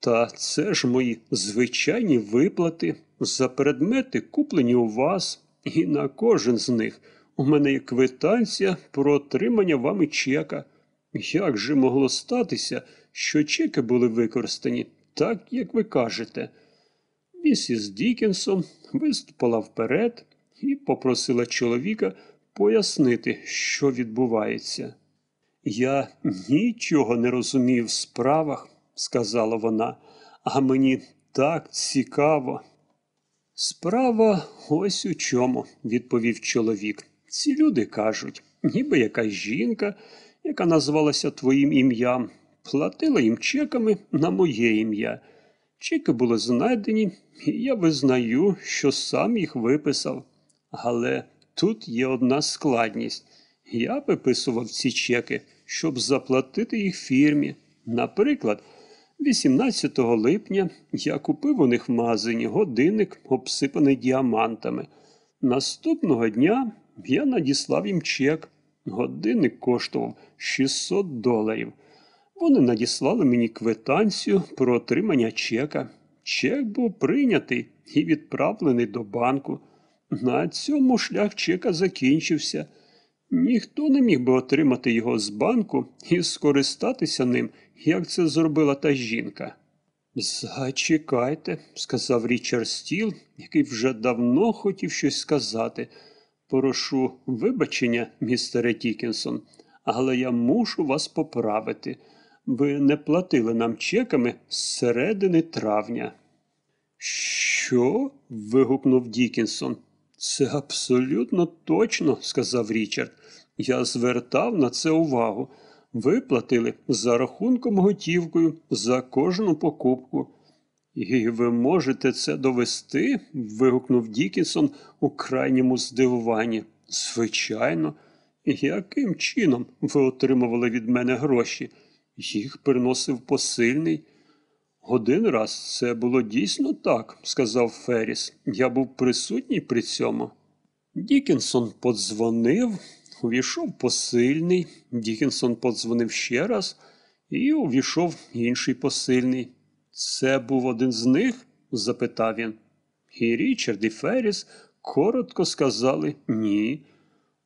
Та це ж мої звичайні виплати за предмети, куплені у вас, і на кожен з них у мене є квитанція про отримання вами чека. Як же могло статися, що чеки були використані так, як ви кажете? Місіс Дікінсон виступила вперед і попросила чоловіка пояснити, що відбувається. Я нічого не розумію в справах, сказала вона, а мені так цікаво. Справа ось у чому, відповів чоловік. Ці люди кажуть, ніби якась жінка, яка назвалася твоїм ім'ям, платила їм чеками на моє ім'я. Чеки були знайдені, і я визнаю, що сам їх виписав. Але тут є одна складність. Я виписував ці чеки, щоб заплатити їх фірмі. Наприклад, 18 липня я купив у них в магазині годинник, обсипаний діамантами. Наступного дня я надіслав їм чек. Годинник коштував 600 доларів. Вони надіслали мені квитанцію про отримання чека. Чек був прийнятий і відправлений до банку. На цьому шлях чека закінчився. Ніхто не міг би отримати його з банку і скористатися ним, як це зробила та жінка. Зачекайте, сказав Річард Стіл, який вже давно хотів щось сказати. Прошу вибачення, містере Тікінсон, але я мушу вас поправити. Ви не платили нам чеками з середини травня. Що? вигукнув Дікінсон. Це абсолютно точно, сказав Річард. Я звертав на це увагу. Ви платили за рахунком готівкою за кожну покупку. І ви можете це довести? вигукнув Дікінсон у крайньому здивуванні. Звичайно, яким чином ви отримували від мене гроші? Їх приносив посильний. Один раз це було дійсно так, сказав Ферріс. Я був присутній при цьому. Дікінсон подзвонив, увійшов посильний. Дікінсон подзвонив ще раз і увійшов інший посильний. Це був один з них? запитав він. І Річард і Ферріс коротко сказали ні.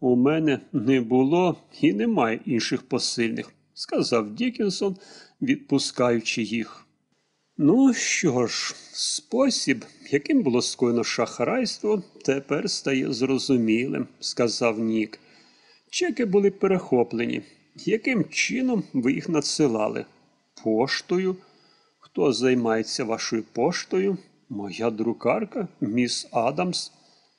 У мене не було і немає інших посильних, сказав Дікінсон, відпускаючи їх. Ну що ж, спосіб, яким було скоєно шахрайство, тепер стає зрозумілим, сказав Нік. Чеки були перехоплені. Яким чином ви їх надсилали? Поштою? Хто займається вашою поштою? Моя друкарка, міс Адамс.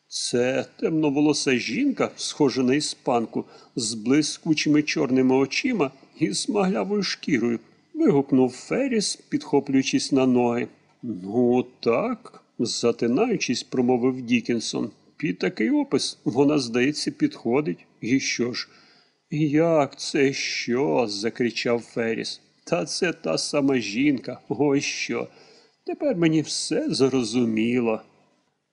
Це темноволоса жінка, схожа на іспанку, з блискучими чорними очима і смаглявою шкірою. Вигукнув Ферріс, підхоплюючись на ноги. Ну, так, затинаючись, промовив Дікінсон. Під такий опис вона, здається, підходить. І що ж? Як це що? закричав Ферріс. Та це та сама жінка. Ось що. Тепер мені все зрозуміло.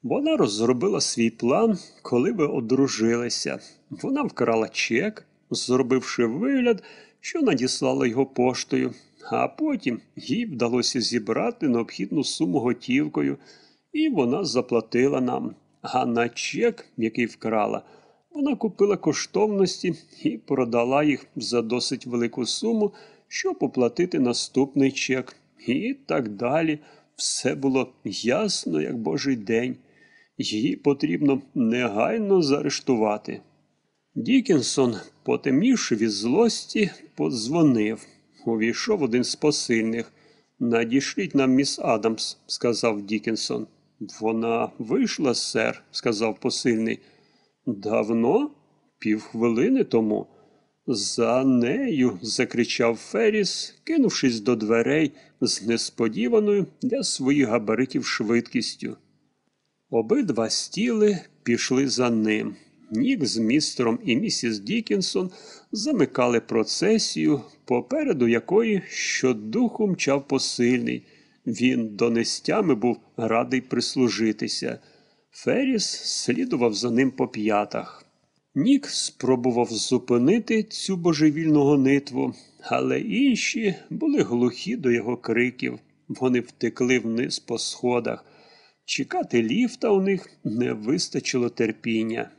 Вона розробила свій план, коли ви одружилися. Вона вкрала чек, зробивши вигляд, що надіслала його поштою, а потім їй вдалося зібрати необхідну суму готівкою, і вона заплатила нам. А на чек, який вкрала, вона купила коштовності і продала їх за досить велику суму, щоб оплатити наступний чек. І так далі. Все було ясно, як божий день. Її потрібно негайно заарештувати. Дікінсон, потемнівши від злості, подзвонив. Увійшов один з посильних. Надішліть нам міс Адамс, сказав Дікінсон. Вона вийшла, сер, сказав посильний. Давно? Півхвилини тому. За нею, закричав Ферріс, кинувшись до дверей з несподіваною для своїх габаритів швидкістю. Обидва стіли пішли за ним. Нік з містером і місіс Дікінсон замикали процесію, попереду якої щодуху мчав посильний. Він донестями був радий прислужитися. Ферріс слідував за ним по п'ятах. Нік спробував зупинити цю божевільну гонитву, але інші були глухі до його криків. Вони втекли вниз по сходах. Чекати ліфта у них не вистачило терпіння.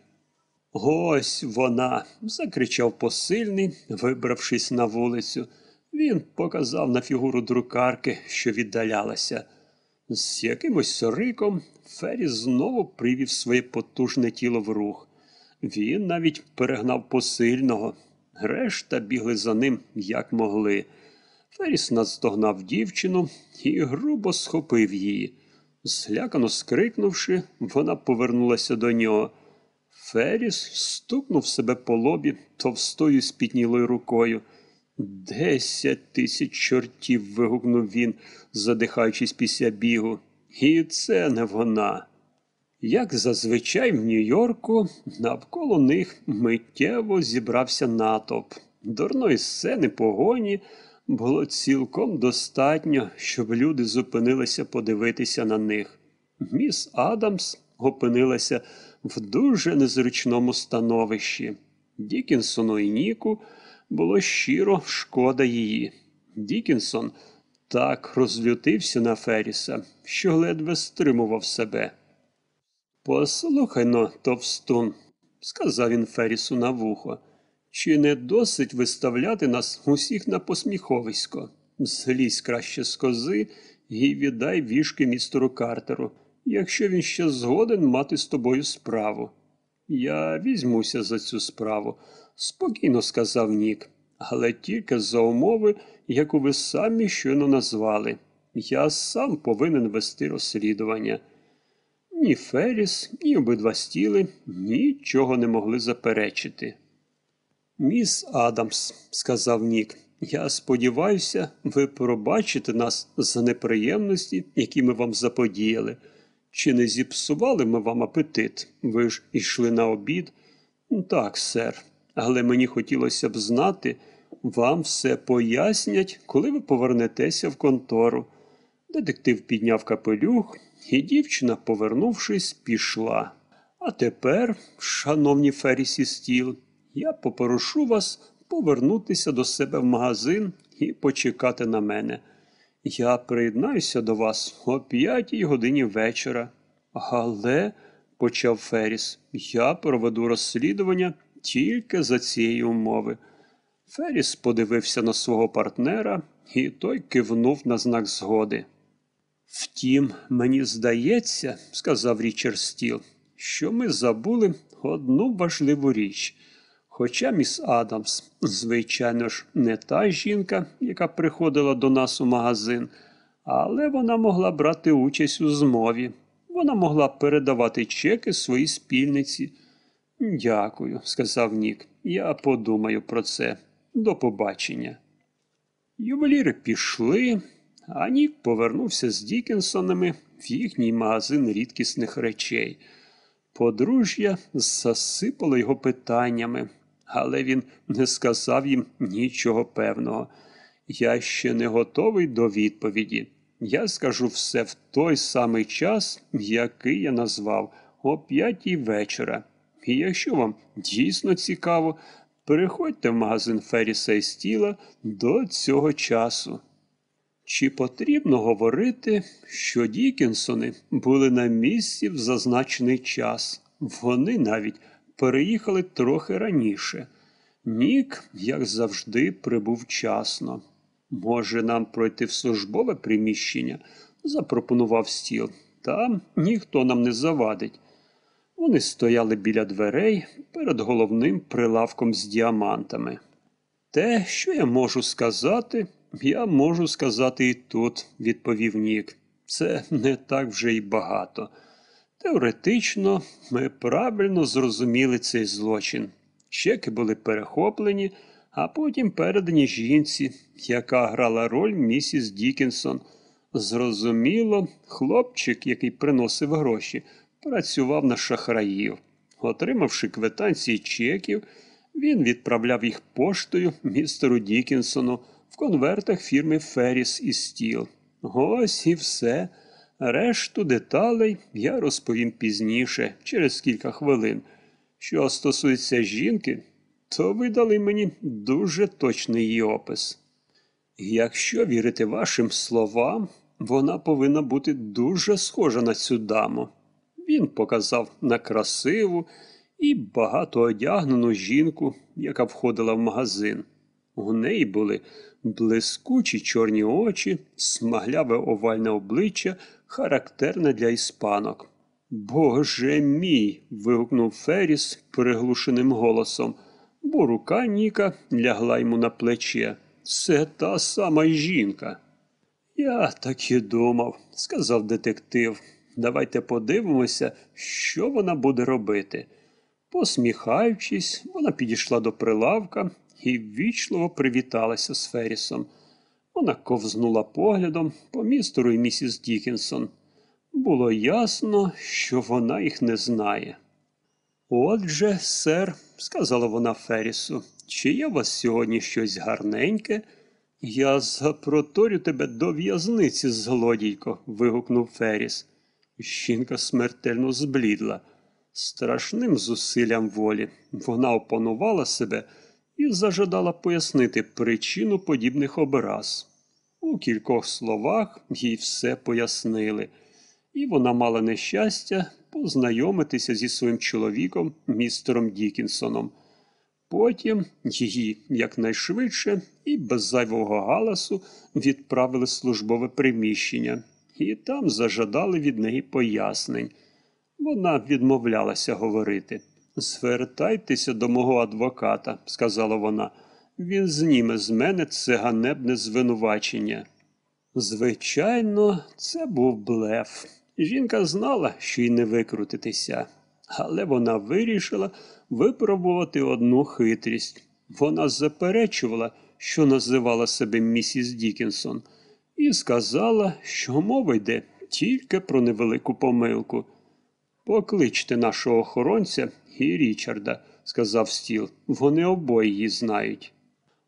Ось вона. закричав посильний, вибравшись на вулицю. Він показав на фігуру друкарки, що віддалялася. З якимось риком Ферріс знову привів своє потужне тіло в рух. Він навіть перегнав посильного. Решта бігли за ним, як могли. Ферріс наздогнав дівчину і грубо схопив її. Злякано скрикнувши, вона повернулася до нього. Ферріс стукнув себе по лобі товстою спітнілою рукою. Десять тисяч чортів. вигукнув він, задихаючись після бігу. І це не вона. Як зазвичай в Нью-Йорку, навколо них миттєво зібрався натовп. Дурної сцени погоні було цілком достатньо, щоб люди зупинилися подивитися на них. Міс Адамс опинилася в дуже незручному становищі. Дікінсону і Ніку було щиро шкода її. Дікінсон так розлютився на Ферріса, що ледве стримував себе. Послухай но, товстун, сказав він Феррісу на вухо, чи не досить виставляти нас усіх на посміховисько? Злізь краще з кози і віддай вішки містеру Картеру, якщо він ще згоден мати з тобою справу. Я візьмуся за цю справу, спокійно сказав Нік, але тільки за умови, яку ви самі щойно назвали. Я сам повинен вести розслідування. Ні Ферріс, ні обидва стіли нічого не могли заперечити. Міс Адамс, сказав Нік, я сподіваюся, ви пробачите нас за неприємності, які ми вам заподіяли. Чи не зіпсували ми вам апетит? Ви ж ішли на обід? Так, сер, але мені хотілося б знати, вам все пояснять, коли ви повернетеся в контору. Детектив підняв капелюх, і дівчина, повернувшись, пішла. А тепер, шановні Феррісі стіл, я попрошу вас повернутися до себе в магазин і почекати на мене. Я приєднаюся до вас о п'ятій годині вечора. Але, почав Ферріс, я проведу розслідування тільки за цієї умови. Ферріс подивився на свого партнера, і той кивнув на знак згоди. Втім, мені здається, сказав Річард Стіл, що ми забули одну важливу річ. Хоча міс Адамс, звичайно ж, не та жінка, яка приходила до нас у магазин, але вона могла брати участь у змові. Вона могла передавати чеки своїй спільниці. Дякую, сказав Нік. Я подумаю про це. До побачення. Ювеліри пішли, а Нік повернувся з Дікінсонами в їхній магазин рідкісних речей. Подружжя засипало його питаннями, але він не сказав їм нічого певного. Я ще не готовий до відповіді. Я скажу все в той самий час, який я назвав, о п'ятій вечора. І якщо вам дійсно цікаво, переходьте в магазин Ферріса і Стіла до цього часу. Чи потрібно говорити, що Дікінсони були на місці в зазначений час? Вони навіть переїхали трохи раніше. Нік, як завжди, прибув вчасно. Може, нам пройти в службове приміщення? запропонував стіл. Там ніхто нам не завадить. Вони стояли біля дверей перед головним прилавком з діамантами. Те, що я можу сказати, я можу сказати і тут, відповів Нік. Це не так вже й багато. Теоретично, ми правильно зрозуміли цей злочин. Чеки були перехоплені, а потім передані жінці, яка грала роль місіс Дікінсон. Зрозуміло, хлопчик, який приносив гроші, працював на шахраїв. Отримавши квитанції чеків, він відправляв їх поштою містеру Дікінсону в конвертах фірми Ферріс і Стіл. Ось і все. Решту деталей я розповім пізніше, через кілька хвилин. Що стосується жінки, то ви дали мені дуже точний її опис. Якщо вірити вашим словам, Вона повинна бути дуже схожа на цю даму. Він показав на красиву і багато одягнену жінку, яка входила в магазин. У неї були блискучі чорні очі, смагляве овальне обличчя, характерне для іспанок. Боже мій. вигукнув Феріс приглушеним голосом, бо рука Ніка лягла йому на плече. Це та сама жінка. Я так і думав, сказав детектив. Давайте подивимося, що вона буде робити. Посміхаючись, вона підійшла до прилавка і ввічливо привіталася з Феррісом. Вона ковзнула поглядом по містеру і місіс Дікінсон. Було ясно, що вона їх не знає. Отже, сер, сказала вона Феррісу, чи є у вас сьогодні щось гарненьке? Я запроторю тебе до в'язниці, злодійко. вигукнув Ферріс. Жінка смертельно зблідла. Страшним зусиллям волі вона опанувала себе і зажадала пояснити причину подібних образ. У кількох словах їй все пояснили, і вона мала нещастя познайомитися зі своїм чоловіком, містером Дікінсоном. Потім її якнайшвидше і без зайвого галасу відправили в службове приміщення, і там зажадали від неї пояснень. Вона відмовлялася говорити. Звертайтеся до мого адвоката, сказала вона. Він зніме з мене це ганебне звинувачення. Звичайно, це був блеф. Жінка знала, що й не викрутитися, але вона вирішила випробувати одну хитрість. Вона заперечувала, що називала себе місіс Дікінсон, і сказала, що мова йде тільки про невелику помилку. Покличте нашого охоронця і Річарда, сказав стіл. Вони обоє її знають.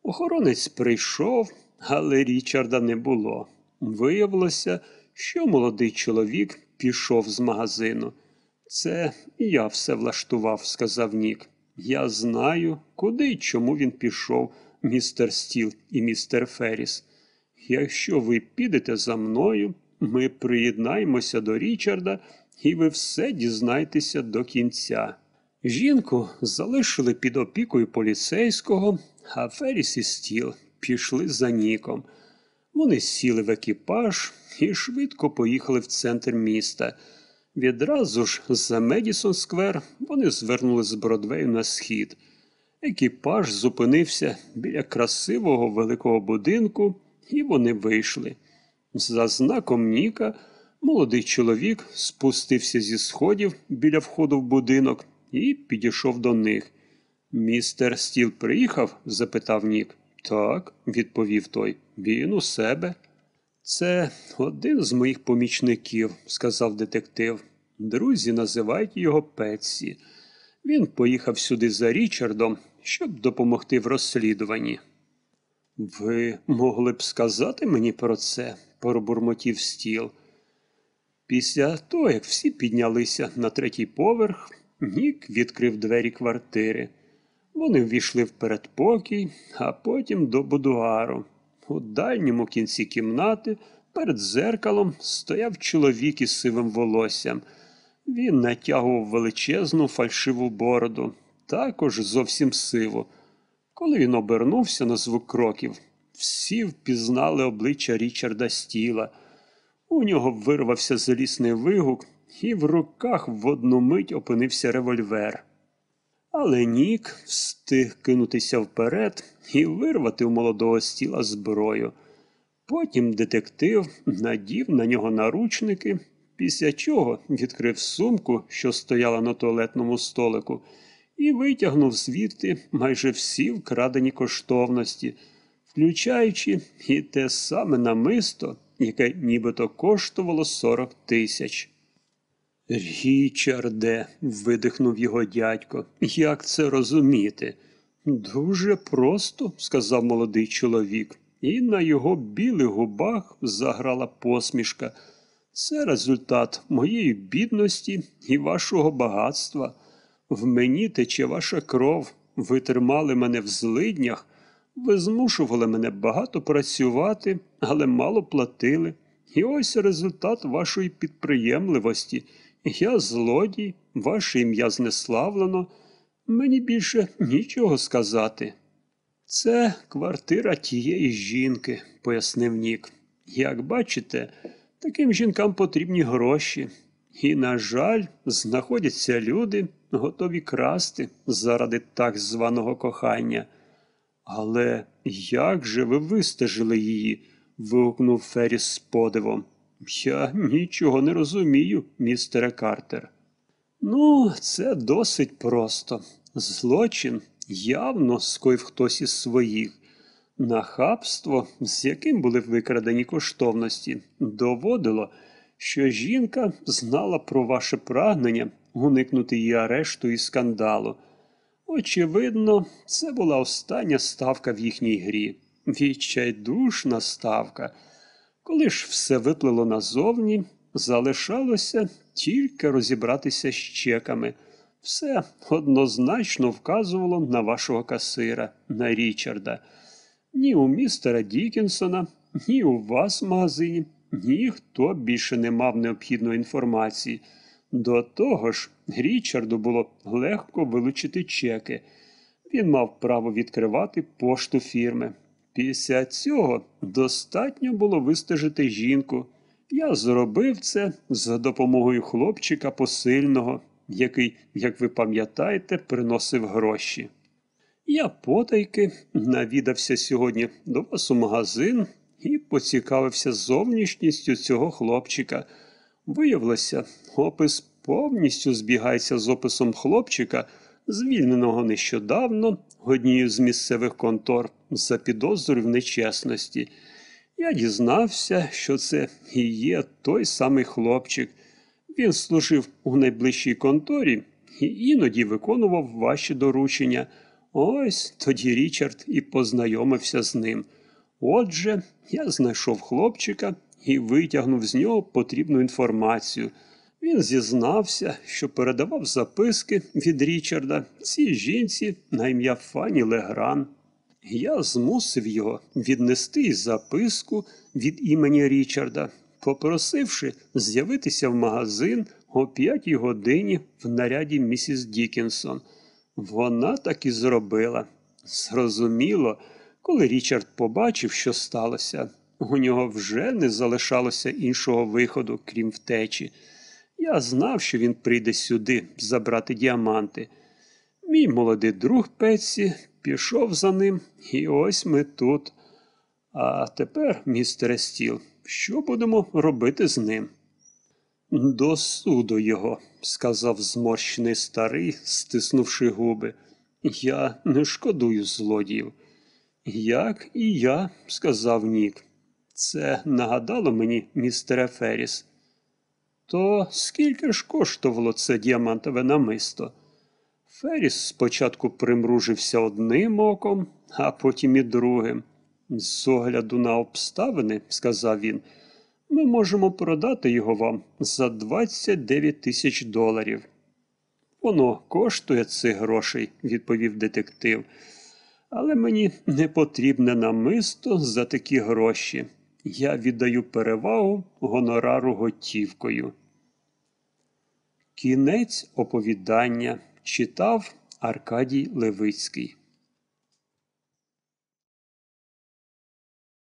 Охоронець прийшов, але Річарда не було. Виявилося, що молодий чоловік пішов з магазину. Це я все влаштував, сказав Нік. Я знаю, куди й чому він пішов, містер Стіл і містер Ферріс. Якщо ви підете за мною, ми приєднаємося до Річарда, і ви все дізнаєтеся до кінця. Жінку залишили під опікою поліцейського, а Ферріс і Стіл пішли за Ніком. Вони сіли в екіпаж і швидко поїхали в центр міста. Відразу ж за Медісон Сквер вони звернули з Бродвею на схід. Екіпаж зупинився біля красивого великого будинку, і вони вийшли. За знаком Ніка молодий чоловік спустився зі сходів біля входу в будинок і підійшов до них. Містер Стіл приїхав? запитав Нік. Так, відповів той. Він у себе. Це один з моїх помічників, сказав детектив. Друзі називають його Петсі. Він поїхав сюди за Річардом, щоб допомогти в розслідуванні. Ви могли б сказати мені про це, пробурмотів стіл. Після того, як всі піднялися на третій поверх, Нік відкрив двері квартири. Вони ввійшли в передпокій, а потім до будуару. У дальньому кінці кімнати перед зеркалом стояв чоловік із сивим волоссям. Він натягував величезну фальшиву бороду, також зовсім сиву. Коли він обернувся на звук кроків, всі впізнали обличчя Річарда Стіла. У нього вирвався залісний вигук, і в руках в одну мить опинився револьвер. Але Нік встиг кинутися вперед і вирвати у молодого стіла зброю. Потім детектив надів на нього наручники, після чого відкрив сумку, що стояла на туалетному столику, і витягнув звідти майже всі вкрадені коштовності, включаючи і те саме намисто, яке нібито коштувало 40 тисяч. Річарде, видихнув його дядько, як це розуміти? Дуже просто, сказав молодий чоловік, і на його білих губах заграла посмішка. Це результат моєї бідності і вашого багатства. В мені тече ваша кров, ви тримали мене в злиднях, ви змушували мене багато працювати, але мало платили. І ось результат вашої підприємливості. Я злодій, ваше ім'я знеславлено. Мені більше нічого сказати. Це квартира тієї жінки, пояснив Нік. Як бачите, таким жінкам потрібні гроші. І, на жаль, знаходяться люди, готові красти заради так званого кохання. Але як же ви вистежили її? вигукнув Феріс з подивом. Я нічого не розумію, містере Картер. Ну, це досить просто. Злочин явно скоїв хтось із своїх. Нахабство, з яким були викрадені коштовності, доводило, що жінка знала про ваше прагнення уникнути її арешту і скандалу. Очевидно, це була остання ставка в їхній грі. Відчайдушна ставка. Коли ж все виплило назовні, залишалося тільки розібратися з чеками. Все однозначно вказувало на вашого касира, на Річарда. Ні у містера Дікінсона, ні у вас в магазині, ніхто більше не мав необхідної інформації. До того ж, Річарду було легко вилучити чеки. Він мав право відкривати пошту фірми. Після цього достатньо було вистежити жінку. Я зробив це за допомогою хлопчика посильного, який, як ви пам'ятаєте, приносив гроші. Я потайки навідався сьогодні до вас у магазин і поцікавився зовнішністю цього хлопчика. Виявилося, опис повністю збігається з описом хлопчика, звільненого нещодавно однією з місцевих контор за підозрою в нечесності. Я дізнався, що це і є той самий хлопчик. Він служив у найближчій конторі і іноді виконував ваші доручення. Ось тоді Річард і познайомився з ним. Отже, я знайшов хлопчика і витягнув з нього потрібну інформацію. Він зізнався, що передавав записки від Річарда цій жінці на ім'я Фані Легран. Я змусив його віднести записку від імені Річарда, попросивши з'явитися в магазин о п'ятій годині в наряді місіс Дікінсон. Вона так і зробила. Зрозуміло, коли Річард побачив, що сталося, у нього вже не залишалося іншого виходу, крім втечі. Я знав, що він прийде сюди забрати діаманти. Мій молодий друг Петсі пішов за ним, і ось ми тут. А тепер, містере Стіл, що будемо робити з ним? До суду його, сказав зморщений старий, стиснувши губи. Я не шкодую злодіїв. Як і я, сказав Нік. Це нагадало мені, містере Ферріс. То скільки ж коштувало це діамантове намисто? Ферріс спочатку примружився одним оком, а потім і другим. З огляду на обставини, сказав він, ми можемо продати його вам за 29 тисяч доларів. Воно коштує цих грошей, відповів детектив. Але мені не потрібне намисто за такі гроші. Я віддаю перевагу гонорару готівкою. Кінець оповідання читав Аркадій Левицький.